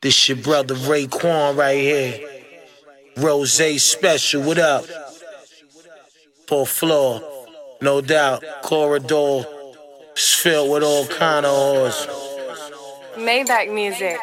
This your brother Raekwon right here. Rose special, what up? Full floor, no doubt. Corridor, filled with all kind of whores. Maybach music.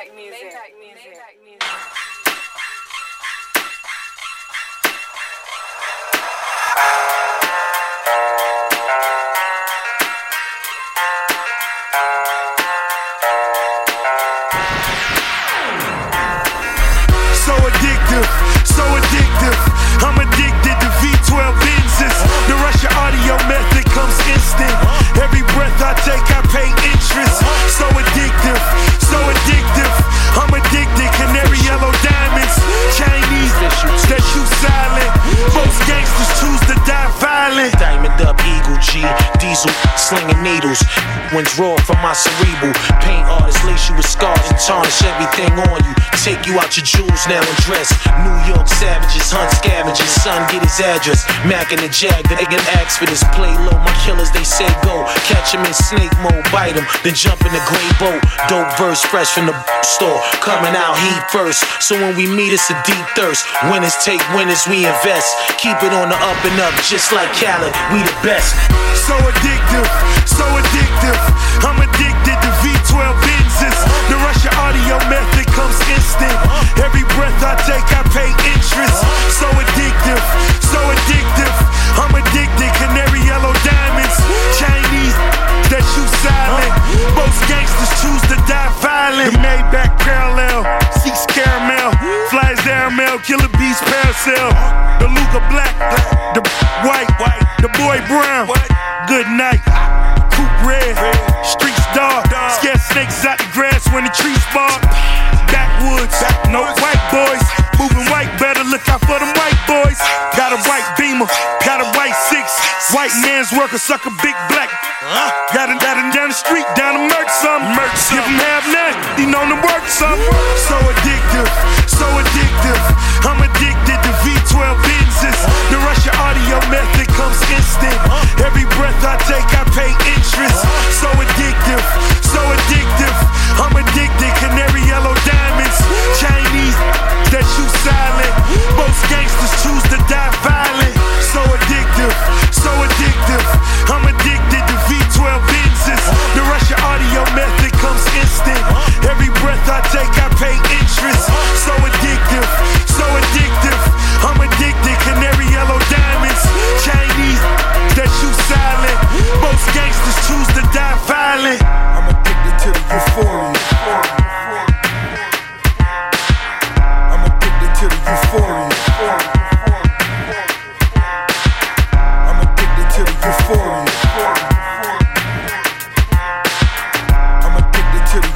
Diesel, slinging needles. Winds roar from my cerebral. Paint artists lace you with scars and tarnish everything on you. Take you out your jewels now and dress. New York savages hunt scavengers. Son, get his address. Mac and the Jag, they can ask for this. Play low, my killers, they say go. Catch him in snake mode, bite him, then jump in the gray boat. Dope verse fresh from the store. Coming out heat first. So when we meet, it's a deep thirst. Winners take winners, we invest. Keep it on the up and up, just like Khaled. We the best. So addictive, so addictive. I'm addicted to V12 Benzes. The Russia audio method comes instant. Every breath I take, I pay interest. So addictive, so addictive. I'm addicted. Canary yellow diamonds, Chinese that shoot silent. Most gangsters choose to die violent. The Maybach parallel, seeks caramel, flies airmail, killer bees paracel. The Luca black, the white, the boy brown. Good night. Coupe red, streets dark. Scare snakes out the grass when the trees bark. Backwoods, no white boys. Moving white, better look out for them white boys. Got a white beamer, got a white six. White man's worker, suck a big black. Got him, got him down the street, down to murk some. Murk some. Give him half nut, he known to work some. So addictive, so addictive. before.